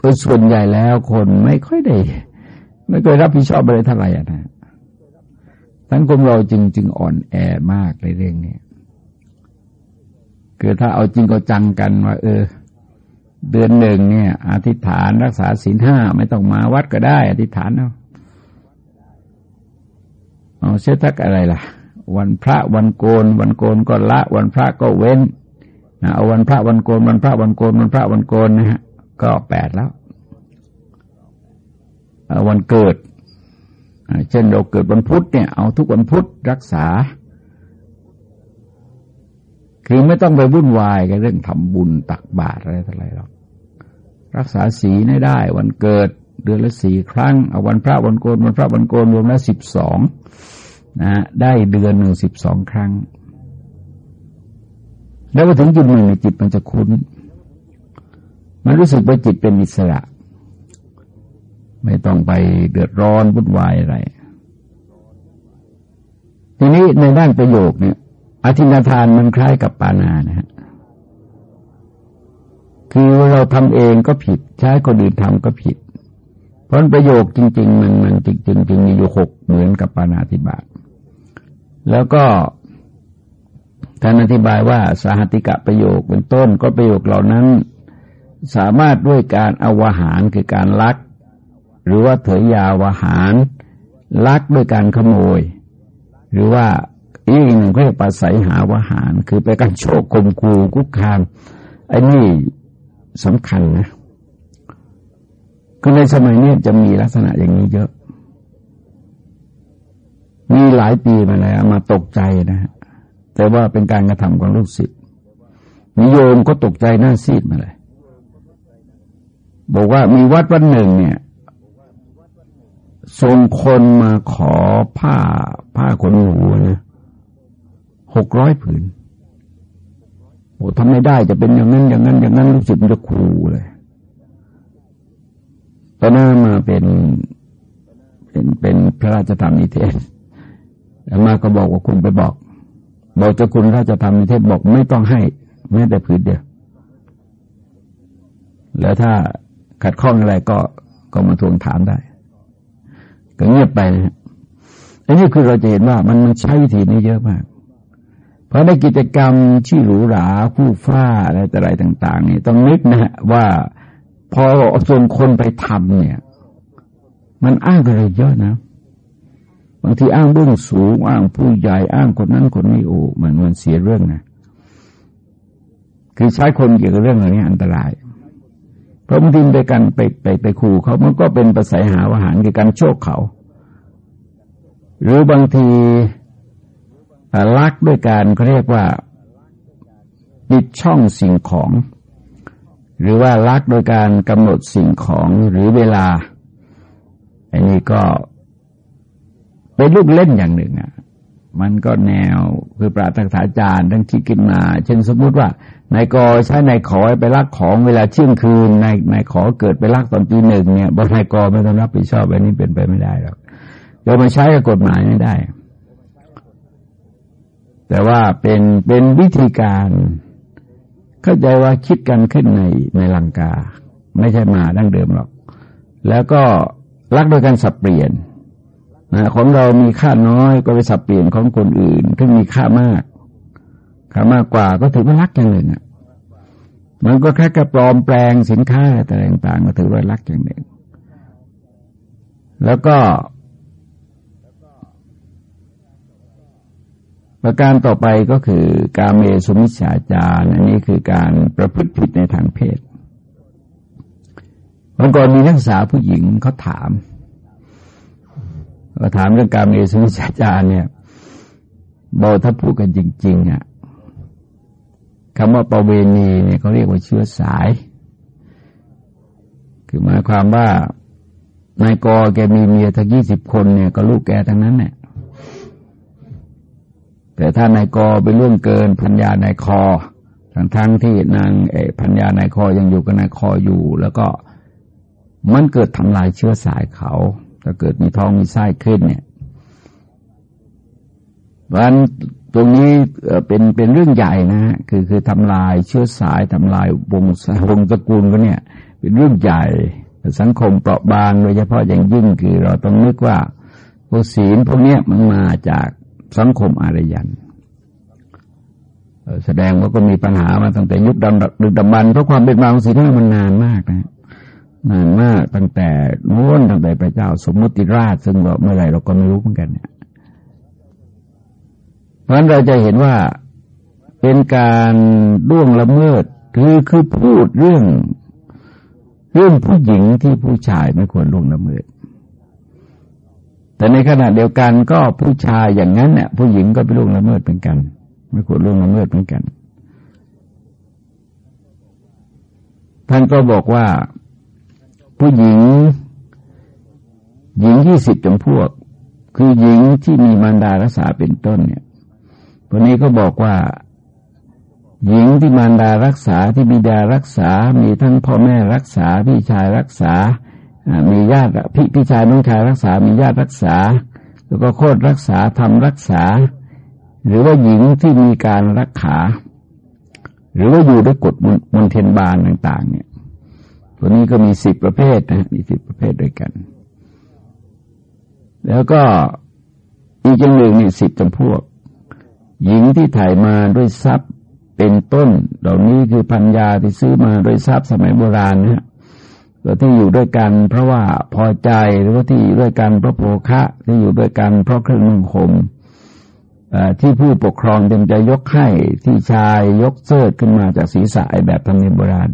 โดยส่วนใหญ่แล้วคนไม่ค่อยได้ ไม่เคยรับผิดชอบอะไรเท่าไหร่นะสังคมเราจึงจึงอ่อนแอมากในเรื่องนี้คือถ้าเอาจริงก็จังกันว่า เออ เดือนหนึ่งเนี่ยอธิษฐานรักษาศีลห้าไม่ต้องมาวัดก็ได้ อธิษฐานเอาเอาเสียทักอะไรล่ะ วันพระวันโกน วันโกนก็ละ วันพระก็เว้น นะเอาวันพระวันโกนวันพระวันโกนวันพระวันโกนนะฮะก็แปดแล้ววันเกิด เช่นเราเกิดวันพุธเนี่ยเอาทุกวันพุธรักษา คือไม่ต้องไปวุ่นวายกับเรื่องทำบุญตักบาตรอะไรต่ออะไรหรอกรักษาศีลได้ วันเกิดเดือนละสี่ครั้งเอาวันพระวันโกนวันพระวันโกนรวมแล้วสิบสองนะได้เดือนหนึ่งสิบสองครั้ง แล้วพอถึงจุดหนึ่งจิตมันจะคุ้น มันรู้สึกว่าจิตเป็นอิสระ ไม่ต้องไปเดือดร้อนวุ่นวายอะไร ทีนี้ในด้านประโยคเนี่ยอธินาทานมันคล้ายกับปานานะฮะคือเราทำเองก็ผิด ใช้คนอื่นทำก็ผิด เพราะประโยคจริง ๆ มันมันจริงจริงมีอยู่หกเหมือนกับปานาธิบาตแล้วก็ การอธิบายว่าสาหัติกะประโยคเป็นต้นก็ประโยคเหล่านั้น สามารถด้วยการอาวหารคือการลัก หรือว่าเถยยาวหารลักด้วยการขโมย หรือว่าอีกหนึ่งเรียกปาศัยหาวหาร คือไปการโชคกลมกูคุกคามไอ้นี่สำคัญนะคือในสมัยนี้จะมีลักษณะอย่างนี้เยอะ มีหลายปีมาแล้วมาตกใจนะฮะ แต่ว่าเป็นการกระทำของลูกศิษย์นิยมก็ตกใจหน้าซีดมาเลย บอกว่ามีวัดวันหนึ่งเนี่ยส่งคนมาขอผ้าผ้าขนหนูนะหกร้อยผืนโอ้ทำไม่ได้จะเป็นอย่างนั้น อย่างนั้น อย่างนั้นรู้สึกมันจะคูเลยตอนนั้นมาเป็นเป็นเป็นพระราชธรรมนิเทศแล้วมาก็บอกว่าคุณไปบอก บอกเจ้าคุณราชธรรมนิเทศบอกไม่ต้องให้แม้แต่ผืนเดียวแล้วถ้าขัดข้องอะไรก็ก็มาทวงถามได้ ก็เงียบไปนะอันนี้คือเราจะเห็นว่ามันมันใช้วิธีนี้เยอะมาก เพราะในกิจกรรมที่หรูหราผู้ฟ้าอะไรแต่อะไรต่าง ๆ นี่ต้องนึกนะว่าพอส่วนคนไปทำเนี่ย มันอ้างอะไรเยอะนะ บางทีอ้างเบื้องสูง อ้างผู้ใหญ่อ้างคนนั้นคนนี้โอ้มันมันเสียเรื่องนะคือใช้คนเกี่ยวกับเรื่องอะไรนี้อันตรายพราะบางทีไปกันไปไปไปขู่เขามันก็เป็นประสายหาอาหารคือการโชคเขา หรือบางทีลักด้วยการเขาเรียกว่าปิดช่องสิ่งของ หรือว่าลักโดยการกำหนดสิ่งของหรือเวลาอันนี้ก็ เป็นลูกเล่นอย่างหนึ่งอะมันก็แนวคือปราตักษาจารย์ทั้งคิดขึ้นมา เช่นสมมุติว่านายกอใช้นายขอไปลักของเวลาเที่ยงคืนนายนายขอเกิดไปลักตอนตีหนึ่งเนี่ยบอนายกอไม่ต้องรับผิดชอบอันนี้เป็นไปไม่ได้หรอกเรามาใช้กับกฎหมายไม่ได้ แต่ว่าเป็นเป็นวิธีการเข้าใจว่าคิดกันขึ้นในในลังกา ไม่ใช่มาดั้งเดิมหรอก แล้วก็ลักโดยการสับเปลี่ยน นะของเรามีค่าน้อยก็ไปสับเปลี่ยนของคนอื่นที่มีค่ามาก ค่ามากกว่าก็ถือว่ารักอย่างหนึ่งอะมันก็แค่กระปลอมแปลงสินค้าแต่ต่างๆก็ถือว่ารักอย่างหนึ่ง แล้วก็ ประการต่อไปก็คือการเมสุมิชาจารอันนี้คือการประพฤติผิดในทางเพศเมื่อก่อนมีนักศึกษาผู้หญิงเขาถาม เราถามเรื่องการเมสุวิชาจารเนี่ยบอกถ้าพูดกันจริงๆอะคำว่าประเวณีเนี่ยเขาเรียกว่าเชื้อสาย คือหมายความว่านายกอแกมีเมียทั้งยี่สิบคนเนี่ยก็ลูกแกทั้งนั้นเนี่ยแต่ถ้านายกอไปล่วงเกินพัญญานายคอทั้งทั้งที่นางเอพัญญานายคอยังอยู่กับนายคออยู่ แล้วก็มันเกิดทำลายเชื้อสายเขา ถ้าเกิดมีท้องมีไส้ขึ้นเนี่ยวันตรงนี้เป็นเป็นเรื่องใหญ่นะฮะคือคือทำลายเชื้อสายทำลายวงวงตระกูลก็เนี่ย เป็นเรื่องใหญ่สังคมเปราะบางโดยเฉพาะอย่างยิ่งคือเราต้องนึกว่าพวกศีลพวกเนี้ยมันมาจากสังคมอารยันแสดงว่าก็มีปัญหามาตั้งแต่ยุคดำดึกดำบรรเพราะความเป็นมาของศีลมันนานมากนะ นานมากตั้งแต่นู้นตั้งแต่พระเจ้าสมมติราชซึ่งเมื่อไหร่เราก็ไม่รู้เหมือนกันเนี่ยเพราะฉะนั้นเราจะเห็นว่าเป็นการล่วงละเมิดคือคือพูดเรื่อง เรื่องผู้หญิงที่ผู้ชายไม่ควรล่วงละเมิด แต่ในขณะเดียวกันก็ผู้ชายอย่างนั้นเนี่ยผู้หญิงก็ไปล่วงละเมิดเหมือนกัน ไม่ควรล่วงละเมิดเหมือนกันท่านก็บอกว่า ผู้หญิง หญิงยี่สิบจำพวก คือหญิงที่มีมารดารักษาเป็นต้นเนี่ยวันนี้ก็บอกว่า หญิงที่มารดารักษาที่บิดารักษา มีทั้งพ่อแม่รักษา พี่ชายรักษา มีญาติพี่พี่ชายน้องชายรักษา มีญาติรักษา แล้วก็โคตรรักษาทำรักษา หรือว่าหญิงที่มีการรักขาหรือว่าอยู่ด้วยกฎมนเทนบาลต่าง ๆ เนี่ย ตัวนี้ก็มีสิบประเภทนะมีสิบประเภทด้วยกัน แล้วก็อีกอย่างหนึ่งนี่สิบจำพวก หญิงที่ถ่ายมาด้วยทรัพย์เป็นต้น เหล่านี้คือพัญญาที่ซื้อมาด้วยทรัพย์สมัยโบราณนะก็ที่อยู่ด้วยกันเพราะว่าพอใจหรือว่าที่อยู่ด้วยกันเพราะโภคะที่อยู่ด้วยกันเพราะเครื่องนุ่งห่มที่ผู้ปกครองเต็มใจยกให้ที่ชายยกเสื้อขึ้นมาจากศีรษะแบบธรรมเนียมโบราณ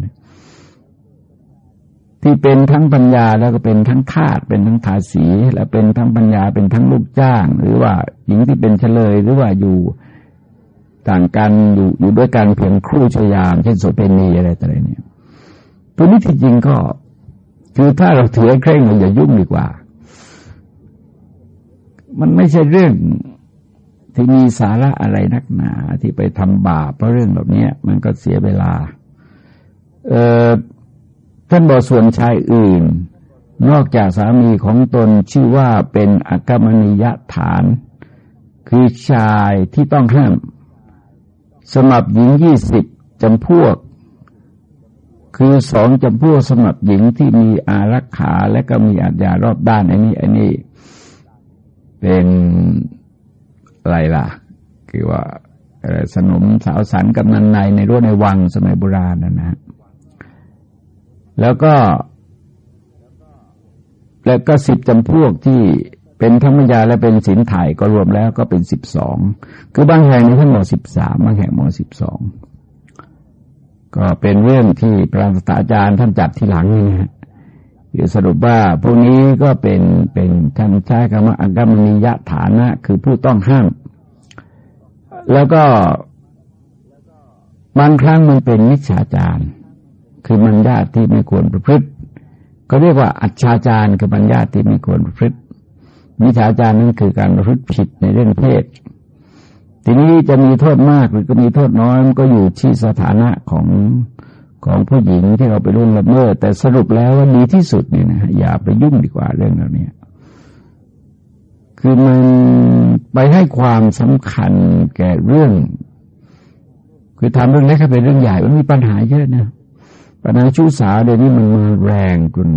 ที่เป็นทั้งปัญญาแล้วก็เป็นทั้งทาสเป็นทั้งทาสี และเป็นทั้งปัญญาเป็นทั้งลูกจ้าง หรือว่าหญิงที่เป็นเฉลย หรือว่าอยู่ต่างกันอยู่อยู่ด้วยกันเพียงครู่ชยาม เช่นโสเภณีอะไรต่ออะไรเนี่ยตัวนี้ที่จริงก็คือถ้าเราถือเคร่งเราอย่ายุ่งดีกว่า มันไม่ใช่เรื่องที่มีสาระอะไรนักหนาที่ไปทำบาปเพราะเรื่องแบบนี้มันก็เสียเวลา เออ ท่านบอกส่วนชายอื่น นอกจากสามีของตนชื่อว่าเป็นอากมนิยฐาน คือชายที่ต้องห้ามสมับหญิงยี่สิบจำพวก คือสองจำพวกสมับหญิงที่มีอารักขาและก็มีอาญารอบด้านอันนี้อันนี้ เป็นอะไรล่ะ คือว่าสนมสาวสันกำนันในในรั้วในวังสมัยโบราณนะนะ แล้วก็ แล้วก็สิบจำพวกที่เป็นธรรมยาและเป็นสินถ่ายก็รวมแล้วก็เป็นสิบสองคือบางแห่งในทั้งหมดสิบสามบางแห่งหมดสิบสองก็เป็นเรื่องที่พระสตาจารย์ท่านจัดทีหลังนี่นะคือสรุปว่าพวกนี้ก็เป็นเป็นท่านใช้คำว่าอักมนิยะฐานะ คือผู้ต้องห้าม แล้วก็บางครั้งมันเป็นมิจฉาจารย์ คือบัญญัติที่ไม่ควรประพฤติก็เรียกว่าอัจฉาจารคือบัญญัติที่ไม่ควรประพฤติมิจฉาจารนั่นคือการประพฤติผิดในเรื่องเพศ ทีนี้จะมีโทษมากหรือก็มีโทษน้อยมันก็อยู่ที่สถานะของของผู้หญิงที่เราไปร่วงละเมิดแต่สรุปแล้วว่าดีที่สุดเนี่ยนะอย่าไปยุ่งดีกว่าเรื่องเหล่านี้คือมันไปให้ความสำคัญแก่เรื่อง คือทำเรื่องเล็กให้เป็นเรื่องใหญ่มันมีปัญหาเยอะนะ ปัญหาชู้สาวเดี๋ยวนี้มันมาแรงจน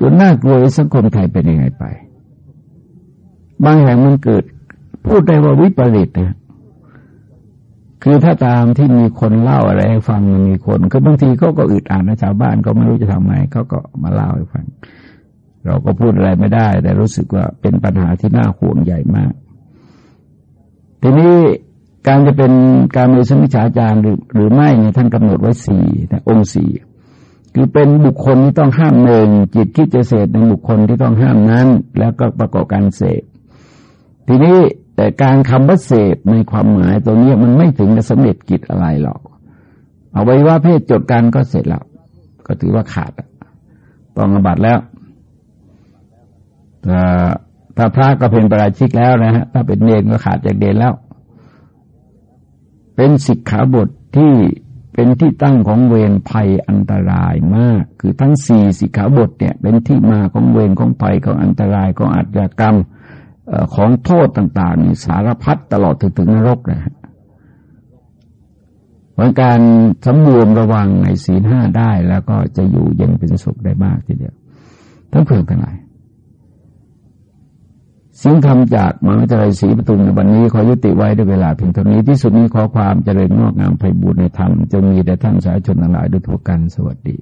จนน่ากลัวสังคมไทยเป็นยังไงไป บางแห่งมันเกิด พูดได้ว่าวิปริตนะคือถ้าตามที่มีคนเล่าอะไรให้ฟังมันมีคนก็บางทีเขาก็อึดอัดนะชาวบ้านก็ไม่รู้จะทำไงเขาก็มาเล่าให้ฟัง เราก็พูดอะไรไม่ได้ แต่รู้สึกว่าเป็นปัญหาที่น่าห่วงใหญ่มาก ทีนี้ การจะเป็นการมีสมิชาจารหรือหรือไม่เนี่ยท่านกำหนดไว้สี่นะองค์สี่คือเป็นบุคคลที่ต้องห้ามหนึ่งจิตคิดจะเสพในบุคคลที่ต้องห้ามนั้น แล้วก็ประกอบการเสพทีนี้แต่การคำว่าเสพในความหมายตัวนี้มันไม่ถึงจะสำเร็จกิจอะไรหรอกเอาไว้ว่าเพศจดกันก็เสร็จแล้ว ก็ถือว่าขาดต้องอบัตแล้วถ้าพระก็เป็นประราชิกแล้วนะฮะถ้าเป็นเนรก็ขาดจากเดนแล้ว เป็นสิกขาบทที่เป็นที่ตั้งของเวรภัยอันตรายมาก คือทั้งสี่สิกขาบทเนี่ยเป็นที่มาของเวรของภัยของอันตรายของอาชญากรรมของโทษต่างๆนี่สารพัดตลอดถึงถึงนรกนะฮะเพราะการสำรวมระวังในศีลห้าได้แล้วก็จะอยู่เย็นเป็นสุขได้มากทีเดียว ทั้งเพื่อนทั้งหลาย สิ่งทำจากมหาวิทยาลัยศรีปทุมในวันนี้ขอยุติไว้ด้วยเวลาเพียงเท่านี้ที่สุดนี้ขอความเจริญงอกงามไพบูรณนธรรมจงมีแด่ท่านสาธุชนทั้งหลายด้วยทั่วกันสวัสดี